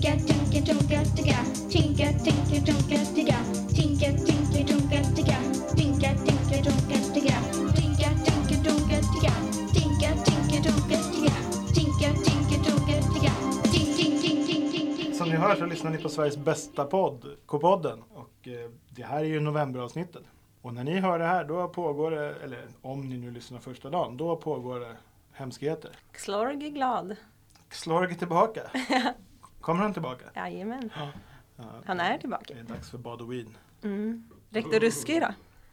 Tinka, tinka, tonka, ticka. Tinka, tinka, tonka, ticka. Tinka, tinka, tonka, ticka. Tinka, tinka, tonka, ticka. Tinka, tinka, tonka, ticka. Tinka, tinka, tonka, ticka. Tinka, tinka, tonka, ticka. Tink, tink, tink, tink, tink, tink. Som ni hör så lyssnar ni på Sveriges bästa podd, K-podden. Och eh, det här är ju novemberavsnittet. Och när ni hör det här, då pågår det, eller om ni nu lyssnar första dagen, då pågår det hemskheter. Slorg är glad. Slorg är tillbaka. Kommer han tillbaka? Jajamän. Ja, Han är tillbaka. Det är dags för Badowin. Mm. Rektor Ruskig då?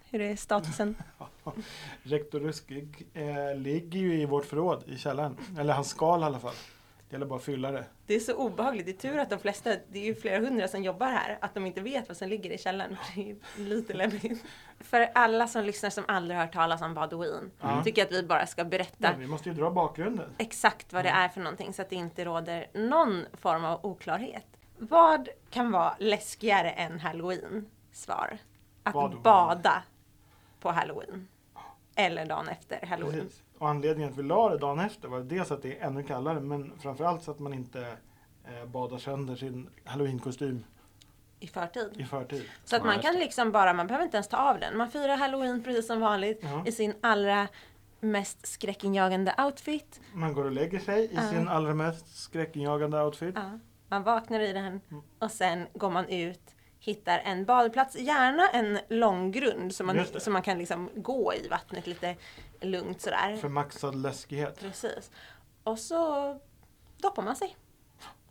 Hur är statusen? Rektor Ruskig eh, ligger ju i vårt förråd i källaren. Eller han skal i alla fall. Det gäller bara att fylla det. Det är så obehagligt. Det är tur att de flesta, det är ju flera hundra som jobbar här, att de inte vet vad som ligger i källaren. Det är lite läbbigt. För alla som lyssnar som aldrig hört talas om Badouin, Ja. tycker jag att vi bara ska berätta Men vi måste ju dra bakgrunden. exakt vad det är för någonting så att det inte råder någon form av oklarhet. Vad kan vara läskigare än halloween? Svar. Att Badouin. bada på halloween. Eller dagen efter halloween. Precis. Och anledningen att vi la det dagen efter var dels att det är ännu kallare men framförallt så att man inte eh, badar sönder sin halloweenkostym I förtid. i förtid. Så att Ja, man kan liksom bara, man behöver inte ens ta av den. Man firar halloween precis som vanligt Ja. i sin allra mest skräckinjagande outfit. Man går och lägger sig i Ja. sin allra mest skräckinjagande outfit. Ja. Man vaknar i den Mm. och sen går man ut, hittar en badplats, gärna en lång grund så man, så man kan liksom gå i vattnet lite lugnt sådär. För maxad läskighet. Precis. Och så doppar man sig.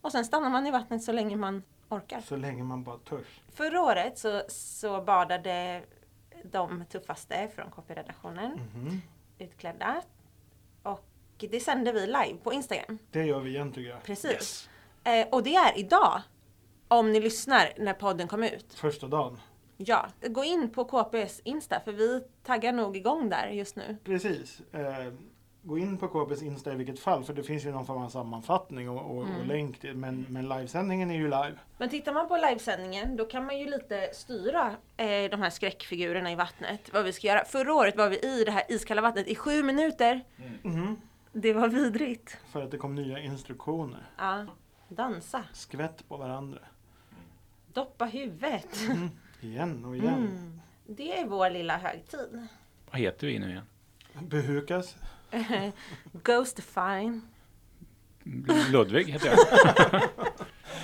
Och sen stannar man i vattnet så länge man orkar. Så länge man bara törs. Förra året så, så badade de tuffaste från KP-redaktionen Mhm. utklädda. Och det sände vi live på Instagram. Det gör vi igen tycker jag. Precis. Yes. Eh, och det är idag. Om ni lyssnar när podden kom ut. Första dagen. Ja, gå in på KPs Insta för vi taggar nog igång där just nu. Precis. Eh, gå in på KBs Insta i vilket fall för det finns ju någon form av sammanfattning och, och, och Mm. länk till. Men, men livesändningen är ju live. Men tittar man på livesändningen då kan man ju lite styra eh, de här skräckfigurerna i vattnet. Vad vi ska göra. Förra året var vi i det här iskalla vattnet i sju minuter. Mhm. Det var vidrigt. För att det kom nya instruktioner. Ja, dansa, Skvätt på varandra. doppa huvudet. Igen och igen. Mm. Det är vår lilla högtid. Vad heter vi nu igen? Behukas. Ghost Fine. Ludvig heter jag.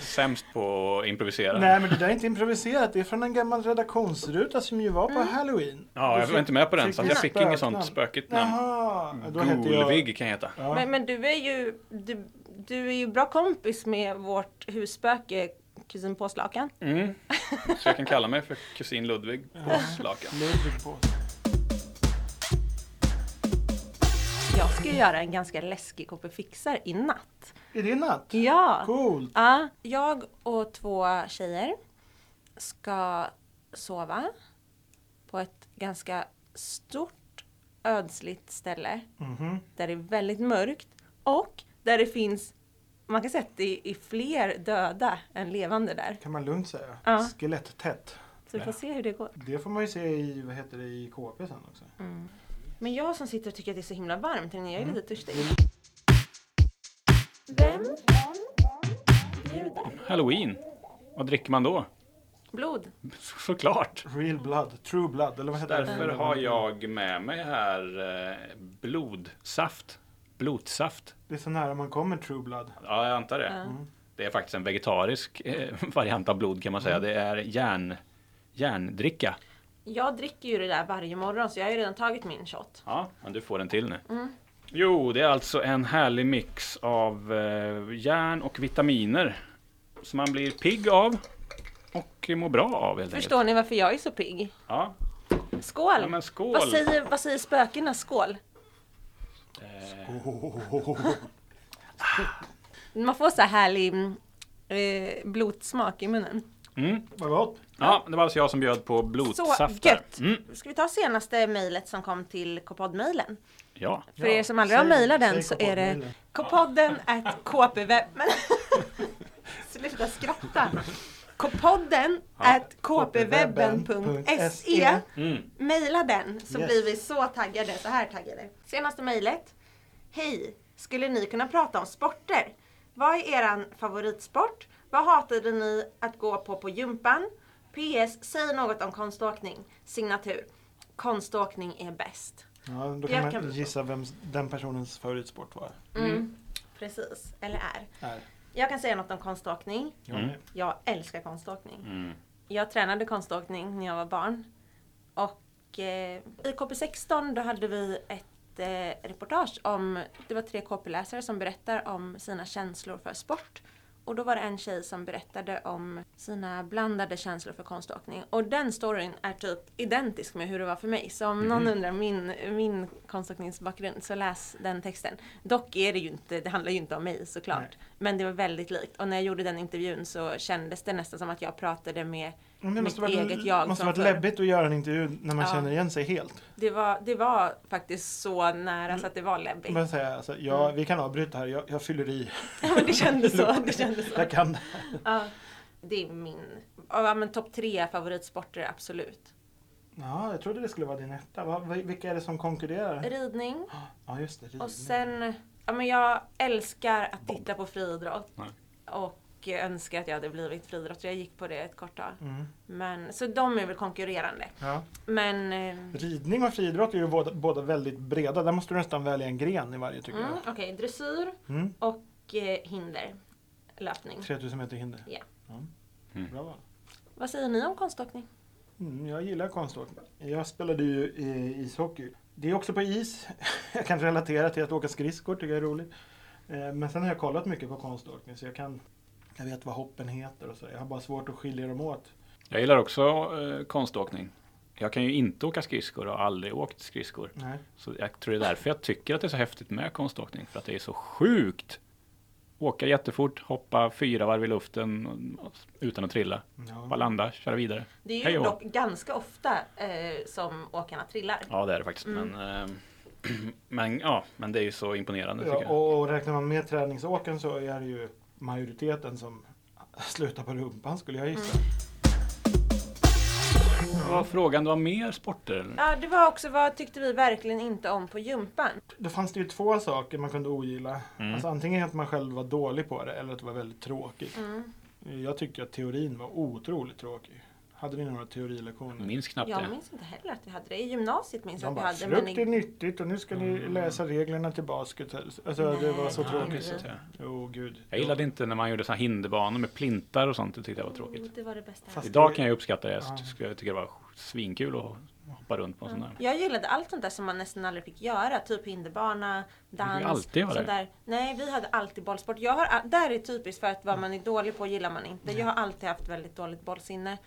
Sämst på att improvisera. Nej men det där är inte improviserat. Det är från en gammal redaktionsruta som ju var på Mm. halloween. Ja, jag var inte med på den så jag fick inget sånt spökigt namn. Jag... Golvig kan jag heta. Ja. Men, men du är ju du, du är ju bra kompis med vårt husspöke kusin Påslakan. Mm. Så jag kan kalla mig för kusin Ludvig på Slakan. Ludvig på. Jag ska göra en ganska läskig KP Fixar i natt. Är det natt? Ja! Coolt. Ja, jag och två tjejer ska sova på ett ganska stort ödsligt ställe Mhm. där det är väldigt mörkt och där det finns, man kan säga att det är fler döda än levande där. Kan man lugnt säga. Ja. Skeletttätt. Så vi får se hur det går. Det får man ju se i, vad heter det, i KP sen också. Men jag som sitter och tycker att det är så himla varmt, jag är lite törstig. Halloween. Vad dricker man då? Blod. Såklart. Real blood, true blood, eller vad heter Därför det? har jag med mig här eh, blodsaft. Blodsaft. Det är så nära man kommer true blood. Ja, jag antar det. Ja. Det är faktiskt en vegetarisk eh, variant av blod kan man säga. Det är järn, järndricka. Jag dricker ju det där varje morgon så jag har ju redan tagit min shot. Ja, men du får en till nu. Jo, det är alltså en härlig mix av eh, järn och vitaminer. Som man blir pigg av och mår bra av helt Förstår ni varför jag är så pigg? enkelt. Ja, Skål! ja men skål! Vad säger, vad säger spökena? Skål! Eh, Man får så här härlig mm, eh, blodsmak i munnen. mm. Vad gott. Ja, det var alltså jag som bjöd på Så blodsaft. där. gött! Mm. Ska vi ta senaste mejlet som kom till Kpod-mejlen? Ja, För er som aldrig har säg- mejlat den säg så är det kpodden at kpwebb... Men sluta skratta! Kpodden at kpwebben.se mm. Mejla den så Yes. blir vi så taggade, så här taggade. Senaste mejlet. Hej! Skulle ni kunna prata om sporter? Vad är eran favoritsport? Vad hatade ni att gå på på gympan? PS. Säg något om konståkning. Signatur. Konståkning är bäst. Ja, då Jag kan man kan- gissa vem den personens favoritsport var. Mm. Precis. Eller är. Är. Jag kan säga något om konståkning. Jag Mm. Jag älskar konståkning. Mm. Jag tränade konståkning när jag var barn. Och eh, i KP16 då hade vi ett eh, reportage om, det var tre KP-läsare som berättar om sina känslor för sport. Och då var det en tjej som berättade om sina blandade känslor för konståkning. Och den storyn är typ identisk med hur det var för mig. Så om någon undrar min, min konståkningsbakgrund så läs den texten. Dock är det ju inte, det handlar ju inte om mig såklart. Nej. Men det var väldigt likt. Och när jag gjorde den intervjun så kändes det nästan som att jag pratade med Men det Mitt varit, eget jag måste som varit läbbigt att göra en intervju när man Ja. känner igen sig helt. Det var, det var faktiskt så nära så att det var läbbigt. bara säga, alltså, jag, Mm. Vi kan avbryta här, jag, jag fyller i. Ja, men det kändes så. Det kändes så. Jag kan det. Ja, det är min, ja men topp tre favoritsporter absolut. Ja, jag trodde det skulle vara din etta. Va- vilka är det som konkurrerar? Ridning Ja, just det. ridning. och sen, ja men jag älskar att titta på friidrott. Nej. Och önskar att jag hade blivit friidrottare. Jag gick på det ett kort tag. Mm. Men, så de är väl konkurrerande. Ja. Men, eh, Ridning och friidrott är ju båda, båda väldigt breda. Där måste du nästan välja en gren i varje tycker mm, okej, dressyr jag. Mm. och eh, hinder. Löpning. 3000 meter hinder. Ja. Mm. Bra val. Vad säger ni om konståkning? Mm, jag gillar konståkning. Jag spelade ju eh, ishockey. Det är också på is. Jag kan relatera till att åka skridskor, tycker jag är roligt. Eh, Men sen har jag kollat mycket på konståkning så jag kan jag vet vad hoppen heter och så. Jag har bara svårt att skilja dem åt. Jag gillar också eh, konståkning. Jag kan ju inte åka skridskor och har aldrig åkt skridskor. Nej. Så jag tror det är därför jag tycker att det är så häftigt med konståkning. För att det är så sjukt. Åka jättefort, hoppa fyra varv i luften utan att trilla. Bara Ja. landa, köra vidare. Det är ju Hej dock ganska ofta eh, som åkarna trillar. Ja det är det faktiskt. Mm. Men, eh, men, ja, men det är ju så imponerande Ja, jag. och, räknar man med träningsåken så är det ju majoriteten som slutar på rumpan skulle jag gissa. Vad var frågan? Det var mer sporter? Eller? Ja, det var också vad tyckte vi verkligen inte om på gympan? Då fanns det ju två saker man kunde ogilla. Mm. Alltså antingen att man själv var dålig på det eller att det var väldigt tråkigt. Mm. Jag tyckte att teorin var otroligt tråkig. Hade vi några teorilektioner? Minns knappt Jag det. minns inte heller att vi hade det. I gymnasiet minns jag att vi hade. frukt är nyttigt och nu ska ni Mm. läsa reglerna till basket. Alltså det var så Nej. tråkigt. Nej. Jo, gud. Jag gillade inte när man gjorde så här hinderbanor med plintar och sånt. Det tyckte jag var tråkigt. Oh, det var det bästa. Fast- Idag kan jag uppskatta det. Ja. Jag skulle- jag tycker det var svinkul att hoppa runt på en sån där. Jag gillade allt sånt där som man nästan aldrig fick göra. Typ hinderbana, dans. alltid göra sånt där. Nej, vi hade alltid bollsport. Jag har, där är typiskt för att vad man är dålig på gillar man inte. Jag har alltid haft väldigt dåligt bollsinne.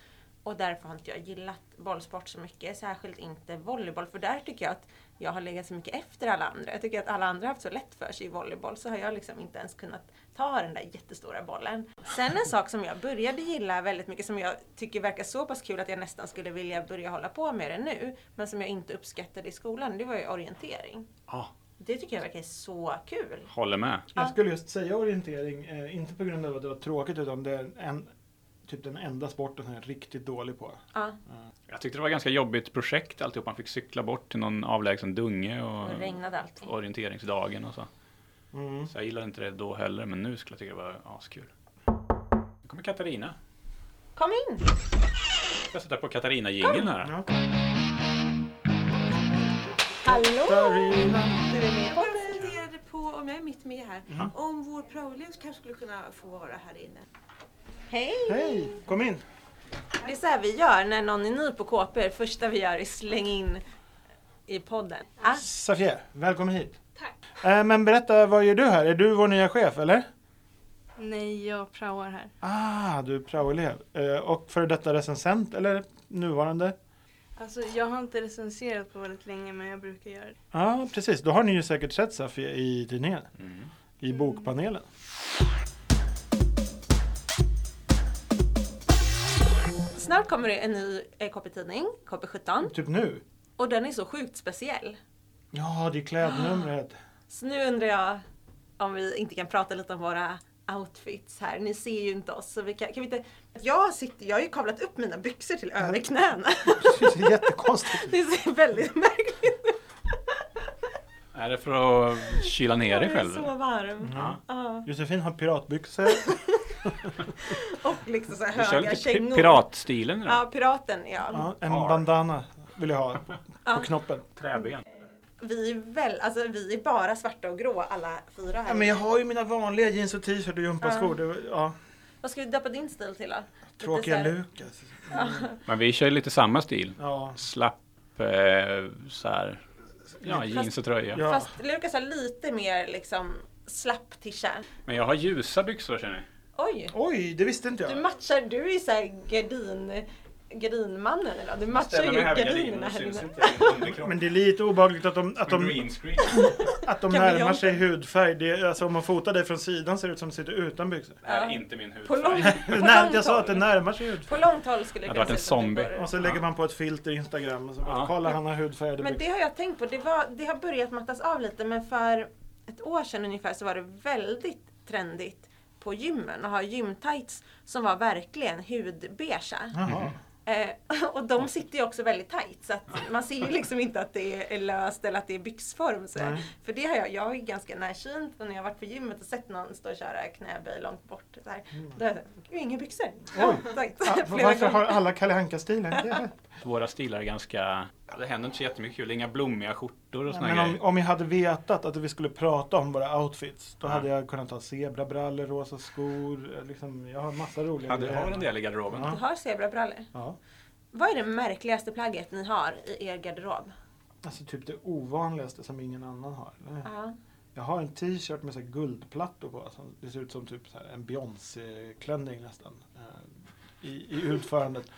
Och därför har inte jag gillat bollsport så mycket. Särskilt inte volleyboll. För där tycker jag att jag har legat så mycket efter alla andra. Jag tycker att alla andra har haft så lätt för sig i volleyboll. Så har jag liksom inte ens kunnat ta den där jättestora bollen. Sen en sak som jag började gilla väldigt mycket. Som jag tycker verkar så pass kul att jag nästan skulle vilja börja hålla på med det nu. Men som jag inte uppskattade i skolan. Det var ju orientering. Ja, Det tycker jag verkar så kul. håller med. Jag skulle just säga orientering, eh, inte på grund av att det var tråkigt utan det är en, typ den enda sporten som jag är riktigt dålig på. Ja, Jag tyckte det var ett ganska jobbigt projekt alltihop. Man fick cykla bort till någon avlägsen dunge det och regnade alltid. orienteringsdagen och så. Mm. Så jag gillade inte det då heller, men nu skulle jag tycka det var askul. Nu kommer Katarina. Kom in! Jag ska sätta på Katarina-jingeln här. Ja. Hallå! Katarina. Du är med på bara funderade på, om jag är mitt med här, Mm. om vår praoelev kanske skulle kunna få vara här inne. Hej! Hej, kom in. Det är så här vi gör när någon är ny på KP. Det första vi gör är släng in i podden. Ah, Safia, välkommen hit. Tack. Eh, men berätta, vad gör du här? Är du vår nya chef eller? Nej, jag praoar här. Ah, du är praoelev. Eh, och för detta recensent eller nuvarande? Alltså, jag har inte recenserat på väldigt länge, men jag brukar göra det. Ja, precis. Då har ni ju säkert sett Safia i tidningen. Mm. I bokpanelen. Snart kommer det en ny eh, KP-tidning, KP17. Typ nu. Och den är så sjukt speciell. Ja, det är klädnumret. Så nu undrar jag om vi inte kan prata lite om våra outfits här. Ni ser ju inte oss. Så vi kan, kan vi inte... Jag, sitter, jag har ju kavlat upp mina byxor till över knäna. Det är jättekonstigt. Det ser väldigt märkligt ut. Är det för att kyla ner dig Jag är själv? så varm. Ja. Ja. Josefin har piratbyxor. och liksom så här höga kängor. piratstilen idag. Ja, piraten ja. Ja, en Har. bandana vill jag ha på Ja. knoppen. Träben. Vi är väl, alltså vi är bara svarta och grå alla fyra här. Ja, men jag har ju mina vanliga jeans och t-shirt och gympaskor. Var- Ja, Vad ska vi döpa din stil till då? Tråkiga Lukas. Men vi kör ju lite samma stil. Ja. Slapp, eh, så här. Ja, jeans och tröja. Ja. Fast Lukas har lite mer liksom slapp tisha. Men jag har ljusa byxor känner jag. Oj! Oj, det visste inte Du jag. matchar, du är såhär gardin, gardinmannen eller? Du matchar ju gardinerna här inne. Men det är lite obehagligt att de, att de, att de närmar sig hudfärg. Det, är- alltså, om man fotar dig från sidan ser det ut som att du sitter utan byxor. är Ja. inte min På, lång, hudfärg. på Nej, långt jag sa att det närmar sig På hudfärg. långt håll skulle Det kunna en säga att det zombie. Och så lägger man på ett filter i Instagram och så bara, Ja. kolla han har hudfärgade Men byxor. det har jag tänkt på, det, var, det har börjat mattas av lite men för ett år sedan ungefär så var det väldigt trendigt på gymmen att ha gymtights som var verkligen hudbeiga. Eh, och de sitter ju också väldigt tight så man ser ju liksom inte att det är löst eller att det är byxform. Så. För det har jag, jag är ganska närsynt och när jag har varit på gymmet och sett någon stå och köra knäböj långt bort. Så här, Då är jag "Gud, inga byxor. Oj. Ja, varför har alla Kalle Anka-stilen? Våra stilar är ganska... Det händer inte så jättemycket kul. Inga blommiga skjortor och såna Men grejer. om, om jag hade vetat att vi skulle prata om våra outfits, då Ja. hade jag kunnat ha zebrabrallor, rosa skor, eh, liksom, jag har massa roliga Ja, du grejer. har en del i garderoben. Ja. Du har zebrabrallor. Ja. Vad är det märkligaste plagget ni har i er garderob? Alltså typ det ovanligaste som ingen annan har. Ja. Jag har en t-shirt med så här guldplattor på. Som det ser ut som typ så här en Beyoncé-klänning nästan. eh, I, I utförandet.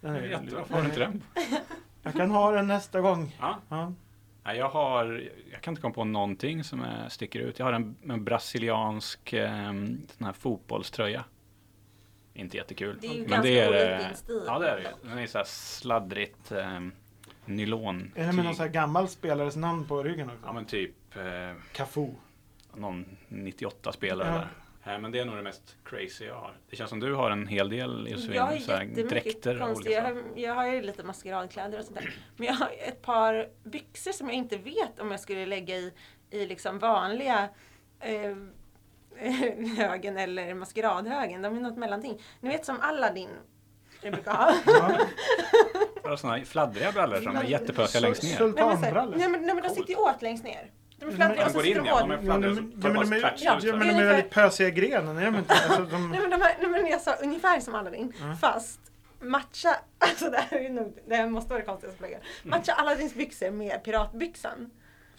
Den är- Jätte, Varför har du inte den? Jag kan ha den nästa gång. Ja. Ja. Nej, jag har... Jag kan inte komma på någonting som är, sticker ut. Jag har en, en brasiliansk eh, sån här fotbollströja. Inte jättekul. Det är ju Men ganska det är, olikt eh, din stil. Ja, det är det. Den är så här sladdrigt eh, nylon. Är det med någon så här gammal spelares namn på ryggen också? Ja, men typ eh, Cafu. någon 98-spelare Ja. där. Eh, Men det är nog det mest crazy jag har. Det känns som du har en hel del Josefin, Jag har så här jättemycket dräkter av olika jag, har- jag har ju lite maskeradkläder och sådär. Men jag har ett par byxor som jag inte vet om jag skulle lägga i, i liksom vanliga eh, högen eller maskeradhögen. De är något mellanting. Ni vet som Aladdin brukar ha. Ja. Jag har såna här fladdriga brallor som är jättepösiga längst ner. Sultanbrallor. nej, men, nej men de sitter ju åt längst ner. De är och så sitter de de tar bara ja, men de väldigt pösiga i grenen, är de inte? Alltså, de, Nej men, de här, nej, men jag sa ungefär som Aladdin. Fast matcha, alltså det här, är nog, det här måste vara det konstigaste plagget. Matcha Aladdins byxor med piratbyxan.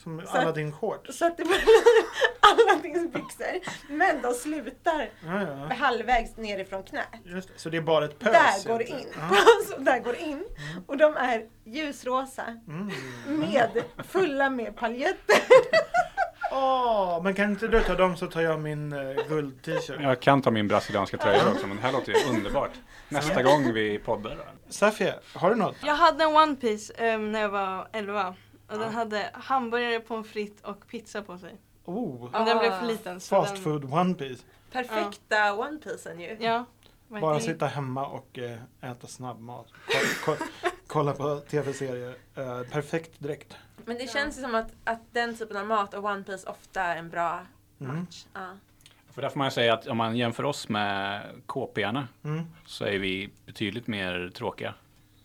Som Aladdin shorts. Så att det blir Aladdins byxor. Men de slutar Ja, ja. halvvägs nerifrån knät. Just det. Så det är bara ett pös? Där går det in. egentligen. Alltså, där går in. Och de är ljusrosa. Mm. Med, fulla med paljetter. Åh, men kan inte du ta dem så tar jag min uh, guld-t-shirt. Jag kan ta min brasilianska tröja också, men det här låter ju underbart. Nästa gång vi poddar. Safia, har du något? Jag hade en One Piece ehm, när jag var 11. Och den hade hamburgare, pommes frites och pizza på sig. Oh, Men den Ah. blev för liten. Så fast den, food one piece. Perfekta One Piecen ju. Ja. Bara sitta hemma och eh, äta snabbmat. Ko- ko- kolla på tv-serier. Eh, perfekt direkt. Men det känns ju som att, att den typen av mat och One Piece ofta är en bra Mm. match. Ja. För där får man ju säga att om man jämför oss med KP-arna Mm. så är vi betydligt mer tråkiga.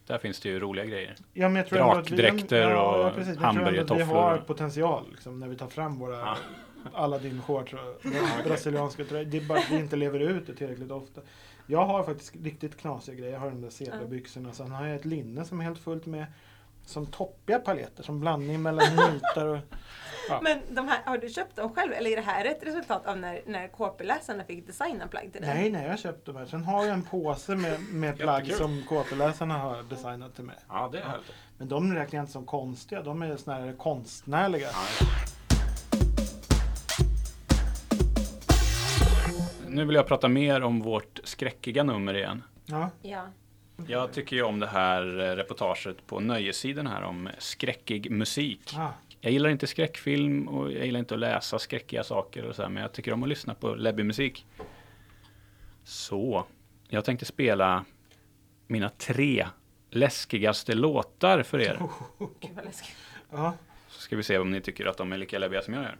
Där finns det ju roliga grejer. Ja, men jag tror Drakdräkter och ja, precis. Tror ändå att Vi hamburgertofflor. har potential liksom, när vi tar fram våra Ja. Aladdin shorts och brasilianska tröjor. Det är bara att vi inte lever ut det tillräckligt ofta. Jag har faktiskt riktigt knasiga grejer. Jag har de där zebrabyxorna. Sen har jag ett linne som är helt fullt med som toppiga paljetter. Som blandning mellan nitar och... Ja. Men de här, har du köpt dem själv eller är det här ett resultat av när, när KP-läsarna fick designa plagg till dig? Nej, nej, jag har köpt de här. Sen har jag en påse med, med plagg som KP-läsarna har designat till mig. Ja, det är härligt. Men de räknar jag inte som konstiga. De är snarare konstnärliga. Ja. Nu vill jag prata mer om vårt skräckiga nummer igen. Ja. Ja. Jag tycker ju om det här eh, reportaget på Nöjessidan här om skräckig musik. Ah. Jag gillar inte skräckfilm och jag gillar inte att läsa skräckiga saker och så här, men jag tycker om att lyssna på läbbig musik. Så, jag tänkte spela mina tre läskigaste låtar för er. Gud vad läskigt. Ja. Så ska vi se om ni tycker att de är lika läbbiga som jag gör.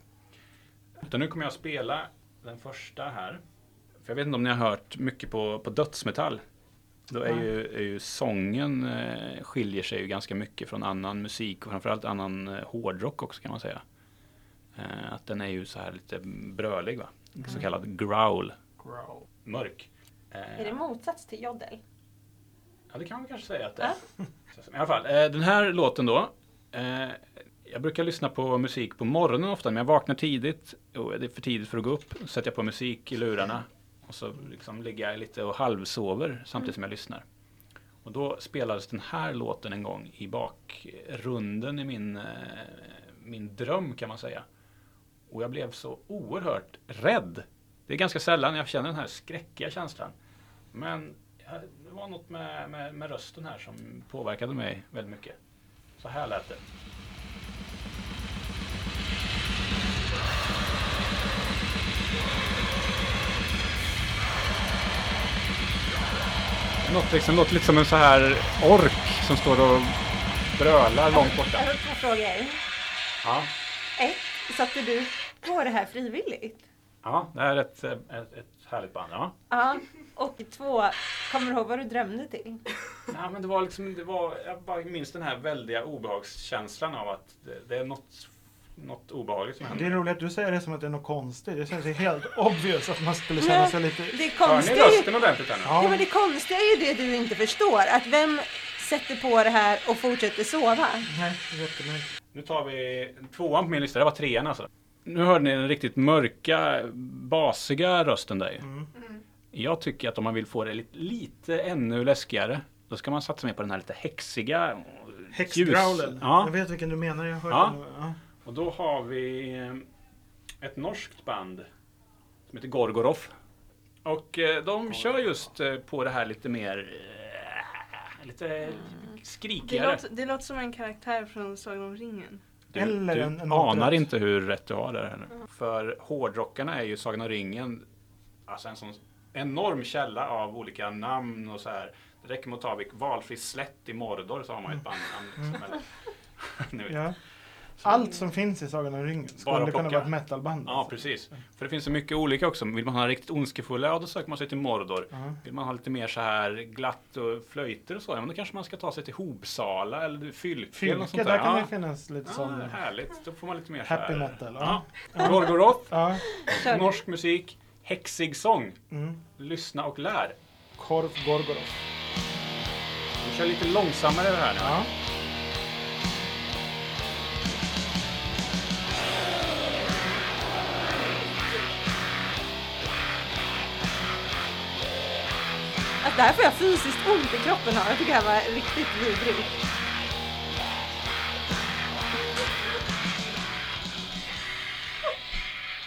Utan nu kommer jag spela den första här. För jag vet inte om ni har hört mycket på, på dödsmetall. Då är ju, är ju sången eh, skiljer sig ju ganska mycket från annan musik och framförallt annan eh, hårdrock också kan man säga. Eh, att den är ju så här lite brölig va? Så kallad growl, Growl. mörk. Eh, Är det motsats till joddel? Ja, det kan man kanske säga att det är. I alla fall, eh, den här låten då. Eh, jag brukar lyssna på musik på morgonen ofta, men jag vaknar tidigt och det är för tidigt för att gå upp. Så sätter jag på musik i lurarna och så liksom ligger jag lite och halvsover samtidigt som jag lyssnar. Och då spelades den här låten en gång i bakrunden i min, eh, min dröm kan man säga. Och jag blev så oerhört rädd. Det är ganska sällan jag känner den här skräckiga känslan. Men det var något med, med, med rösten här som påverkade mig väldigt mycket. Så här lät det. Låter, liksom, låter lite som en så här ork som står och brölar långt borta. Jag har två frågor. Ja, Ett, satte du på det här frivilligt? ja det här är ett, ett, ett härligt band. Ja. Ja. Och två, kommer du ihåg vad du drömde till? Ja, men det var liksom, det var, jag bara minns den här väldiga obehagskänslan av att det, det är något, något obehagligt som Det är händer. roligt att du säger det som att det är något konstigt. Det känns ju helt obvious att man skulle känna sig lite... Det Hör ni konstiga är ju, rösten ordentligt här nu? ja, Ja, men det konstiga är ju det du inte förstår. Att vem sätter på det här och fortsätter sova? nej, det är jättemärkligt. Nu tar vi tvåan på min lista, det var trean alltså. Nu hörde ni den riktigt mörka, basiga rösten där ju. Mm. Jag tycker att om man vill få det lite, lite ännu läskigare, då ska man satsa mer på den här lite häxiga. Häxgrowlen. Ja. Jag vet vilken du menar. Jag har hört Ja. den. Ja. Och då har vi eh, ett norskt band som heter Gorgoroth. Och eh, de kör just eh, på det här lite mer lite Det skrikigare. låter, det låter som en karaktär från Sagan om ringen. Du, Eller du en- en anar inte hur rätt du har där. här nu. För hårdrockarna är ju Sagan om ringen alltså en sån enorm källa av olika namn och så här. Det räcker med att ta valfri slätt i Mordor så har man ju ett bandnamn. Liksom, eller, Ni vet. Ja. Allt som finns i Sagan om ringen skulle Bara kunna vara ett metalband. Ja, alltså. precis. För det finns så mycket olika också. Vill man ha riktigt ondskefulla, ja då söker man sig till Mordor. Ja. Vill man ha lite mer så här glatt och flöjter och så, ja, men då kanske man ska ta sig till Hopsala eller Fylke. eller något Fylke, sånt där kan ja. det finnas lite Ja, sån härligt. Då får man lite mer så happy här. metal. Ja. Ja. Gorgoroth, Ja. Norsk musik, häxig sång. Mm. Lyssna och lär. Korv Gorgoroth. Vi kör lite långsammare det här nu. Ja. Det här får jag fysiskt ont i kroppen av. Jag tycker det här var riktigt vidrigt.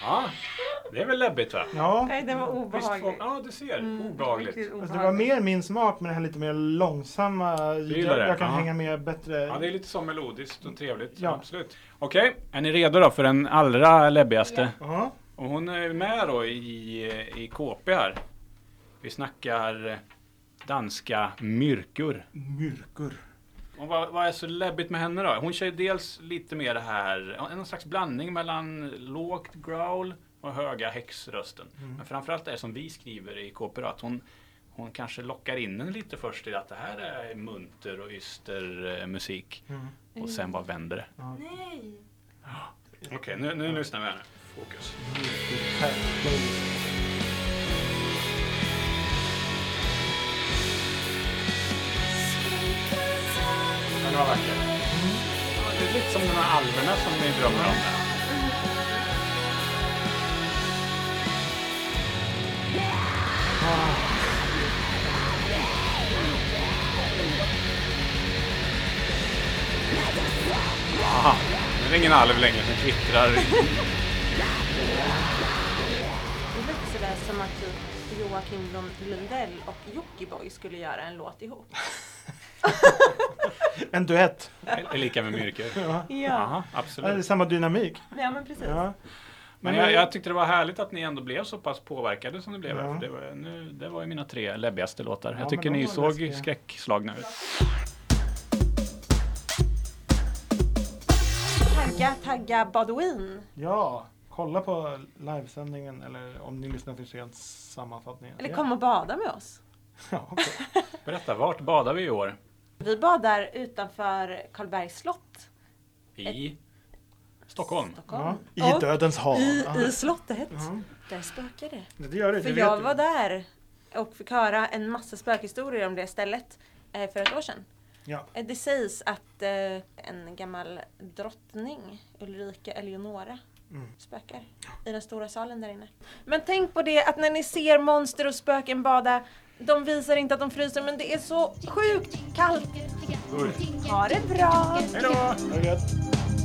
Ja, det är väl läbbigt va? ja. Nej, den var obehaglig. ja, du ser. Obehagligt. Riktigt Alltså, det var obehagligt. mer min smak med det här lite mer långsamma. gillar Jag, det? jag kan Ja. hänga med bättre. Ja, det är lite så melodiskt och trevligt. Ja. Absolut. Okej, är ni redo då för den allra läbbigaste? Ja. Och hon är med då i, i KP här. Vi snackar danska myrkur. Myrkur. Och vad, vad är så läbbigt med henne då? Hon kör ju dels lite mer det här, en slags blandning mellan lågt growl och höga häxrösten. Men framförallt det som vi skriver i att hon, hon kanske lockar in en lite först i att det här är munter och yster eh, musik. Mm. Och sen bara vänder det. Nej! Okej, nu, nu lyssnar vi här nu. Fokus. Var vacker. Det är lite som de här alverna som ni drömmer om. Där. Aha, nu är det ingen alv längre som kvittrar. Det låter sådär som att typ Joakim Lund- Lundell och Jockiboi skulle göra en låt ihop. En duett. är lika med myrker. Ja. Ja, Aha, Ja, Det är absolut. samma dynamik. ja men precis. Ja. Men jag, jag tyckte det var härligt att ni ändå blev så pass påverkade som ni blev. Ja. För det, var, nu, det var ju mina tre läbbigaste låtar. Ja, jag tycker ni såg läskiga. skräckslagna ut. Tagga, tagga Badouin. ja. kolla på livesändningen eller om ni lyssnar till sent sammanfattningen. Eller kom och bada med oss. Ja, okej. Berätta, vart badar vi i år? Vi badar utanför Karlbergs slott. I Stockholm. Stockholm. ja. I Och dödens hav. i, i slottet. Ja. Där spökar det. Det gör det, För det jag du. var där och fick höra en massa spökhistorier om det stället eh, för ett år sedan. Ja. Eh, Det sägs att eh, en gammal drottning, Ulrika Eleonora, Mm. spökar i den stora salen där inne. Men tänk på det att när ni ser monster och spöken bada, de visar inte att de fryser men det är så sjukt kallt. Ha det bra! Hej då!